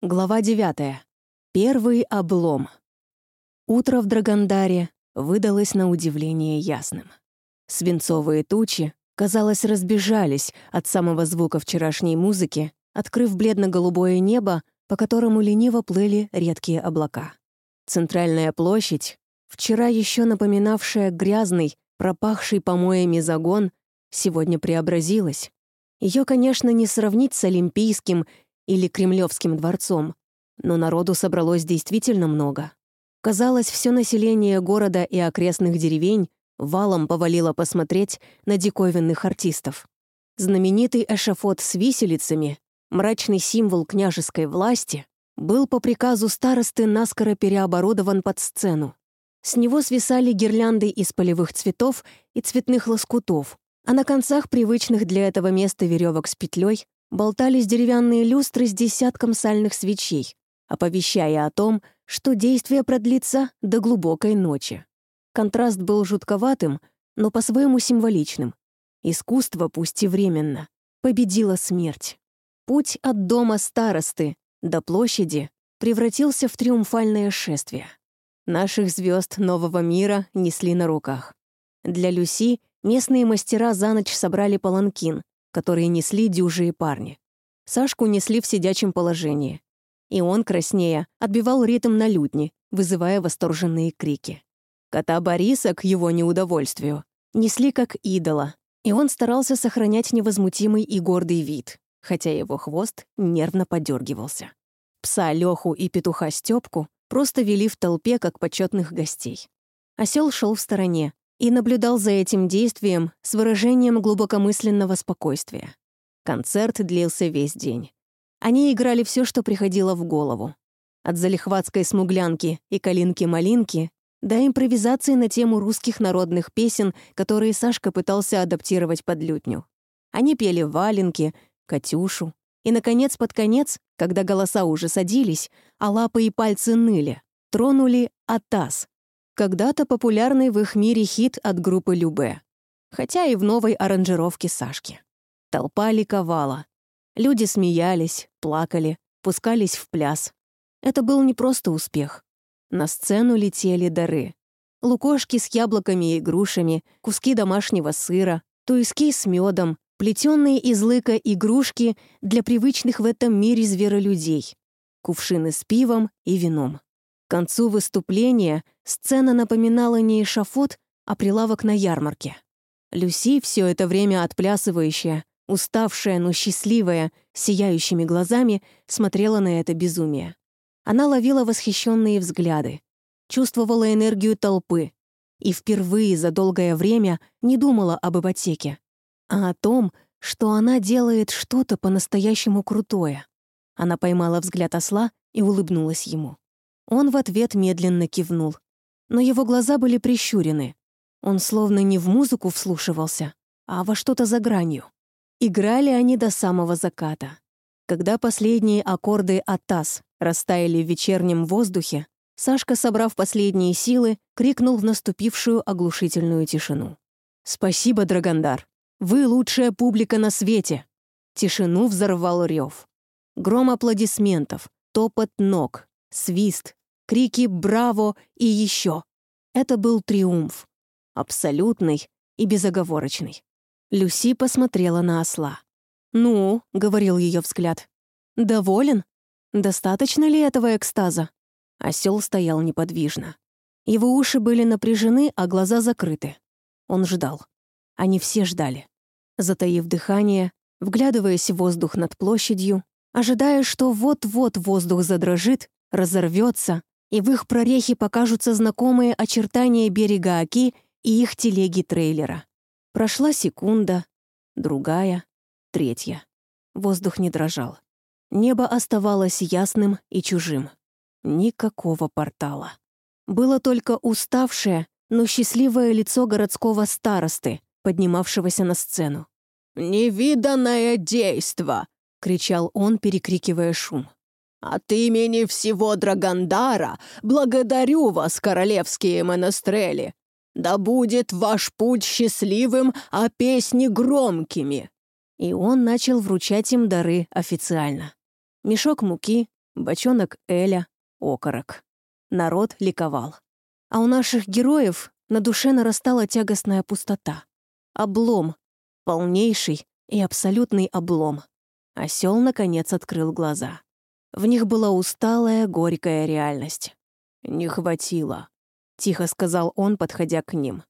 Глава 9. Первый облом. Утро в Драгондаре выдалось на удивление ясным. Свинцовые тучи, казалось, разбежались от самого звука вчерашней музыки, открыв бледно-голубое небо, по которому лениво плыли редкие облака. Центральная площадь, вчера еще напоминавшая грязный, пропахший помоями загон, сегодня преобразилась. Ее, конечно, не сравнить с Олимпийским или Кремлевским дворцом, но народу собралось действительно много. Казалось, все население города и окрестных деревень валом повалило посмотреть на диковинных артистов. Знаменитый эшафот с виселицами, мрачный символ княжеской власти, был по приказу старосты наскоро переоборудован под сцену. С него свисали гирлянды из полевых цветов и цветных лоскутов, а на концах привычных для этого места веревок с петлей болтались деревянные люстры с десятком сальных свечей, оповещая о том, что действие продлится до глубокой ночи. Контраст был жутковатым, но по-своему символичным. Искусство, пусть и временно, победило смерть. Путь от дома старосты до площади превратился в триумфальное шествие. Наших звезд нового мира несли на руках. Для Люси местные мастера за ночь собрали паланкин, которые несли дюжие парни. Сашку несли в сидячем положении. И он, краснея, отбивал ритм на лютне, вызывая восторженные крики. Кота Бориса, к его неудовольствию, несли как идола, и он старался сохранять невозмутимый и гордый вид, хотя его хвост нервно подергивался. Пса Леху и петуха Степку просто вели в толпе как почетных гостей. Осел шел в стороне, и наблюдал за этим действием с выражением глубокомысленного спокойствия. Концерт длился весь день. Они играли все, что приходило в голову. От залихватской смуглянки и калинки-малинки до импровизации на тему русских народных песен, которые Сашка пытался адаптировать под лютню. Они пели валенки, «Катюшу». И, наконец, под конец, когда голоса уже садились, а лапы и пальцы ныли, тронули «Атас», когда-то популярный в их мире хит от группы Любе, хотя и в новой аранжировке Сашки. Толпа ликовала. Люди смеялись, плакали, пускались в пляс. Это был не просто успех. На сцену летели дары. Лукошки с яблоками и грушами, куски домашнего сыра, туиски с медом, плетенные из лыка игрушки для привычных в этом мире зверолюдей, кувшины с пивом и вином. К концу выступления сцена напоминала не эшафот, а прилавок на ярмарке. Люси, все это время отплясывающая, уставшая, но счастливая, сияющими глазами, смотрела на это безумие. Она ловила восхищенные взгляды, чувствовала энергию толпы и впервые за долгое время не думала об ипотеке, а о том, что она делает что-то по-настоящему крутое. Она поймала взгляд осла и улыбнулась ему. Он в ответ медленно кивнул. Но его глаза были прищурены. Он словно не в музыку вслушивался, а во что-то за гранью. Играли они до самого заката. Когда последние аккорды «Атас» растаяли в вечернем воздухе, Сашка, собрав последние силы, крикнул в наступившую оглушительную тишину. «Спасибо, Драгондар! Вы лучшая публика на свете!» Тишину взорвал рев. Гром аплодисментов, топот ног, свист, крики «Браво!» и еще. Это был триумф. Абсолютный и безоговорочный. Люси посмотрела на осла. «Ну», — говорил ее взгляд, — «доволен? Достаточно ли этого экстаза?» Осел стоял неподвижно. Его уши были напряжены, а глаза закрыты. Он ждал. Они все ждали. Затаив дыхание, вглядываясь в воздух над площадью, ожидая, что вот-вот воздух задрожит, разорвется, и в их прорехе покажутся знакомые очертания берега Оки и их телеги-трейлера. Прошла секунда, другая, третья. Воздух не дрожал. Небо оставалось ясным и чужим. Никакого портала. Было только уставшее, но счастливое лицо городского старосты, поднимавшегося на сцену. «Невиданное действо!» — кричал он, перекрикивая шум. «От имени всего Драгандара благодарю вас, королевские монастрели! Да будет ваш путь счастливым, а песни громкими!» И он начал вручать им дары официально. Мешок муки, бочонок Эля, окорок. Народ ликовал. А у наших героев на душе нарастала тягостная пустота. Облом. Полнейший и абсолютный облом. Осел наконец открыл глаза. В них была усталая, горькая реальность. «Не хватило», — тихо сказал он, подходя к ним.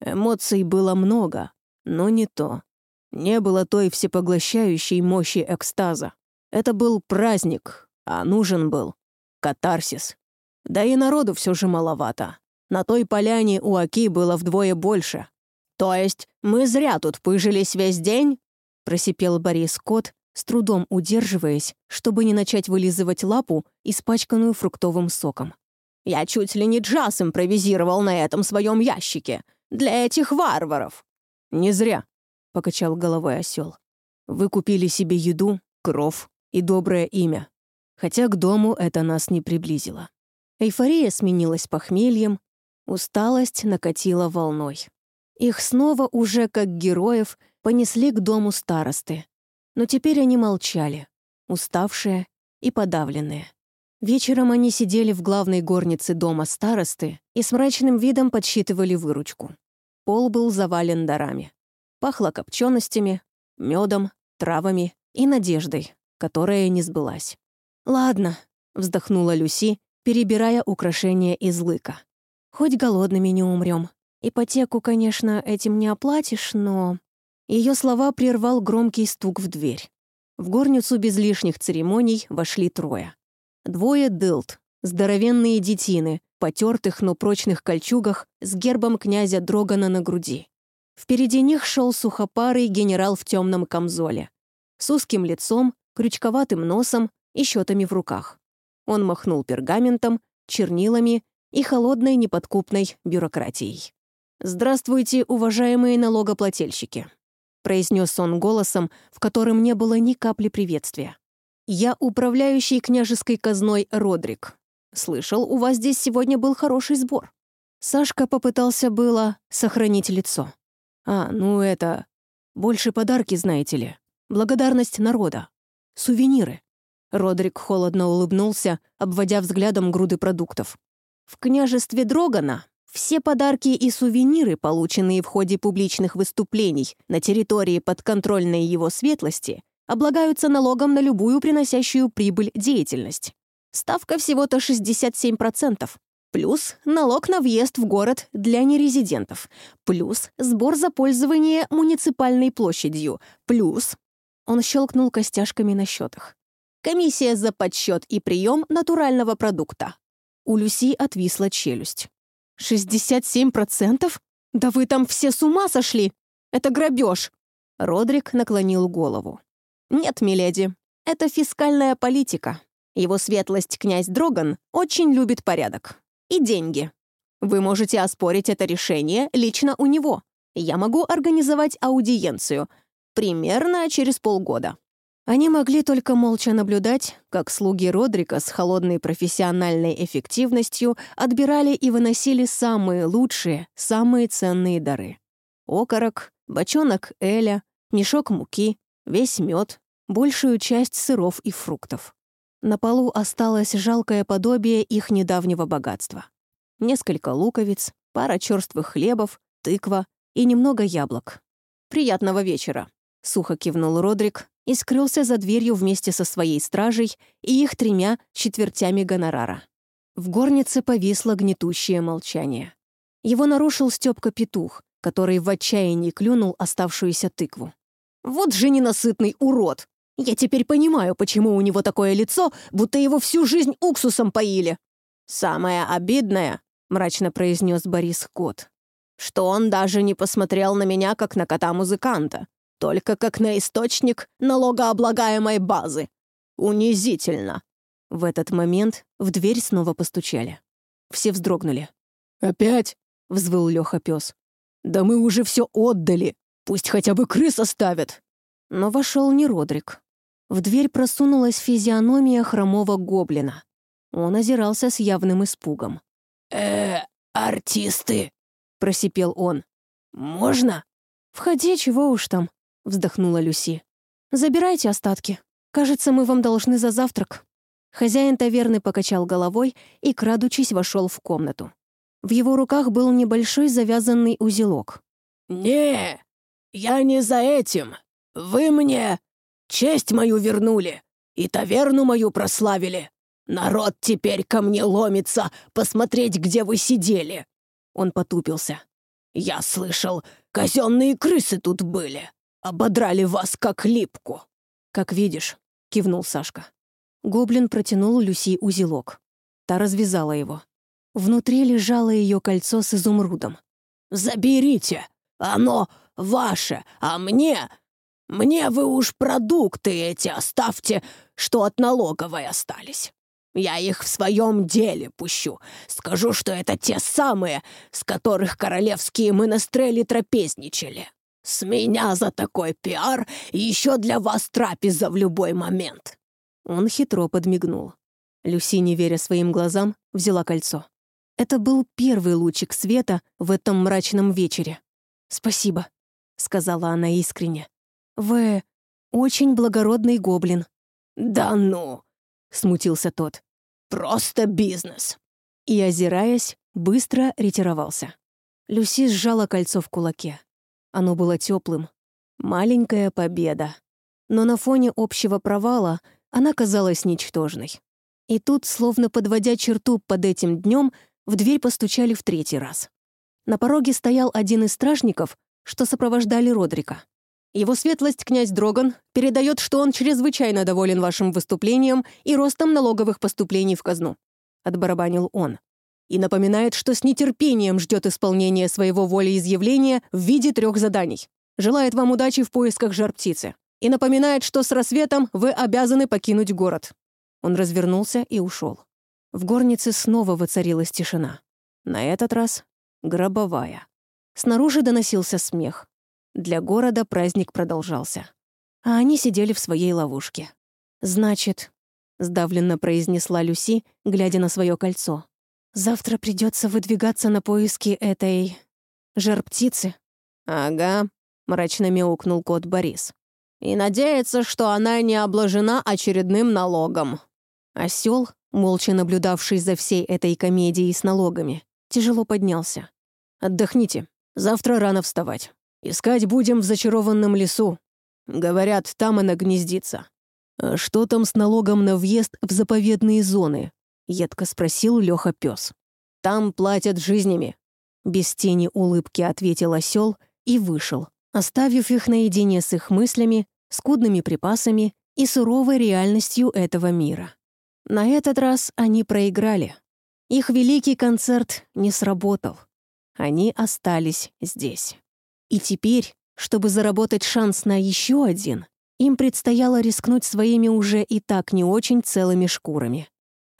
Эмоций было много, но не то. Не было той всепоглощающей мощи экстаза. Это был праздник, а нужен был катарсис. Да и народу все же маловато. На той поляне у Аки было вдвое больше. «То есть мы зря тут пыжились весь день?» — просипел Борис Кот, с трудом удерживаясь, чтобы не начать вылизывать лапу, испачканную фруктовым соком. «Я чуть ли не джаз импровизировал на этом своем ящике. Для этих варваров!» «Не зря», — покачал головой осел. «Вы купили себе еду, кров и доброе имя. Хотя к дому это нас не приблизило». Эйфория сменилась похмельем, усталость накатила волной. Их снова уже, как героев, понесли к дому старосты, но теперь они молчали, уставшие и подавленные. Вечером они сидели в главной горнице дома старосты и с мрачным видом подсчитывали выручку. Пол был завален дарами. Пахло копченостями, медом, травами и надеждой, которая не сбылась. «Ладно», — вздохнула Люси, перебирая украшения из лыка. «Хоть голодными не умрем. Ипотеку, конечно, этим не оплатишь, но...» Ее слова прервал громкий стук в дверь. В горницу без лишних церемоний вошли трое. Двое дылд, здоровенные детины, потертых, но прочных кольчугах с гербом князя Дрогана на груди. Впереди них шел сухопарый генерал в темном камзоле. С узким лицом, крючковатым носом и счетами в руках. Он махнул пергаментом, чернилами и холодной неподкупной бюрократией. «Здравствуйте, уважаемые налогоплательщики произнес он голосом, в котором не было ни капли приветствия. «Я управляющий княжеской казной Родрик. Слышал, у вас здесь сегодня был хороший сбор». Сашка попытался было сохранить лицо. «А, ну это... Больше подарки, знаете ли. Благодарность народа. Сувениры». Родрик холодно улыбнулся, обводя взглядом груды продуктов. «В княжестве Дрогана все подарки и сувениры, полученные в ходе публичных выступлений на территории подконтрольной его светлости, облагаются налогом на любую приносящую прибыль деятельность. Ставка всего-то 67%. Плюс налог на въезд в город для нерезидентов. Плюс сбор за пользование муниципальной площадью. Плюс... Он щелкнул костяшками на счетах. Комиссия за подсчет и прием натурального продукта. У Люси отвисла челюсть. «Шестьдесят семь процентов? Да вы там все с ума сошли! Это грабеж!» Родрик наклонил голову. «Нет, миледи, это фискальная политика. Его светлость князь Дроган очень любит порядок. И деньги. Вы можете оспорить это решение лично у него. Я могу организовать аудиенцию. Примерно через полгода. Они могли только молча наблюдать, как слуги Родрика с холодной профессиональной эффективностью отбирали и выносили самые лучшие, самые ценные дары. Окорок, бочонок эля, мешок муки, весь мед, большую часть сыров и фруктов. На полу осталось жалкое подобие их недавнего богатства. Несколько луковиц, пара черствых хлебов, тыква и немного яблок. «Приятного вечера», — сухо кивнул Родрик, и скрылся за дверью вместе со своей стражей и их тремя четвертями гонорара. В горнице повисло гнетущее молчание. Его нарушил Стёпка Петух, который в отчаянии клюнул оставшуюся тыкву. «Вот же ненасытный урод! Я теперь понимаю, почему у него такое лицо, будто его всю жизнь уксусом поили!» «Самое обидное», — мрачно произнес Борис Кот, «что он даже не посмотрел на меня, как на кота-музыканта только как на источник налогооблагаемой базы. Унизительно. В этот момент в дверь снова постучали. Все вздрогнули. «Опять?» — взвыл Лёха пес. «Да мы уже все отдали. Пусть хотя бы крыс оставят». Но вошел не Родрик. В дверь просунулась физиономия хромого гоблина. Он озирался с явным испугом. э артисты!» — просипел он. «Можно?» «Входи, чего уж там», — вздохнула Люси. «Забирайте остатки. Кажется, мы вам должны за завтрак». Хозяин таверны покачал головой и, крадучись, вошел в комнату. В его руках был небольшой завязанный узелок. «Не, я не за этим. Вы мне честь мою вернули и таверну мою прославили. Народ теперь ко мне ломится посмотреть, где вы сидели». Он потупился. «Я слышал, казенные крысы тут были. Ободрали вас как липку». «Как видишь», — кивнул Сашка. Гоблин протянул Люси узелок. Та развязала его. Внутри лежало ее кольцо с изумрудом. «Заберите! Оно ваше, а мне... Мне вы уж продукты эти оставьте, что от налоговой остались. Я их в своем деле пущу. Скажу, что это те самые, с которых королевские монастрели трапезничали. С меня за такой пиар еще для вас трапеза в любой момент». Он хитро подмигнул. Люси, не веря своим глазам, взяла кольцо. Это был первый лучик света в этом мрачном вечере. «Спасибо», — сказала она искренне. «Вы очень благородный гоблин». «Да ну!» — смутился тот. «Просто бизнес». И, озираясь, быстро ретировался. Люси сжала кольцо в кулаке. Оно было теплым. Маленькая победа. Но на фоне общего провала она казалась ничтожной. И тут, словно подводя черту под этим днем, в дверь постучали в третий раз. На пороге стоял один из стражников, что сопровождали Родрика. Его светлость, князь Дроган, передает, что он чрезвычайно доволен вашим выступлением и ростом налоговых поступлений в казну. Отбарабанил он. И напоминает, что с нетерпением ждет исполнения своего волеизъявления в виде трех заданий. Желает вам удачи в поисках жар-птицы. И напоминает, что с рассветом вы обязаны покинуть город. Он развернулся и ушел. В горнице снова воцарилась тишина. На этот раз гробовая. Снаружи доносился смех. Для города праздник продолжался. А они сидели в своей ловушке. «Значит», — сдавленно произнесла Люси, глядя на свое кольцо, «завтра придется выдвигаться на поиски этой... жар-птицы?» «Ага», — мрачно мяукнул кот Борис. «И надеяться, что она не обложена очередным налогом». Осел, молча наблюдавший за всей этой комедией с налогами, тяжело поднялся. «Отдохните. Завтра рано вставать. Искать будем в зачарованном лесу. Говорят, там она гнездится. А что там с налогом на въезд в заповедные зоны?» — едко спросил Лёха пес. «Там платят жизнями». Без тени улыбки ответил осел и вышел, оставив их наедине с их мыслями, скудными припасами и суровой реальностью этого мира. На этот раз они проиграли. Их великий концерт не сработал. Они остались здесь. И теперь, чтобы заработать шанс на еще один, им предстояло рискнуть своими уже и так не очень целыми шкурами.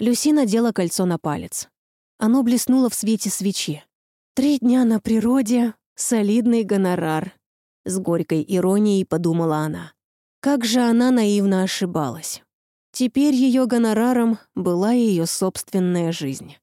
Люси надела кольцо на палец. Оно блеснуло в свете свечи. «Три дня на природе — солидный гонорар», — с горькой иронией подумала она. Как же она наивно ошибалась. Теперь ее гонораром была ее собственная жизнь.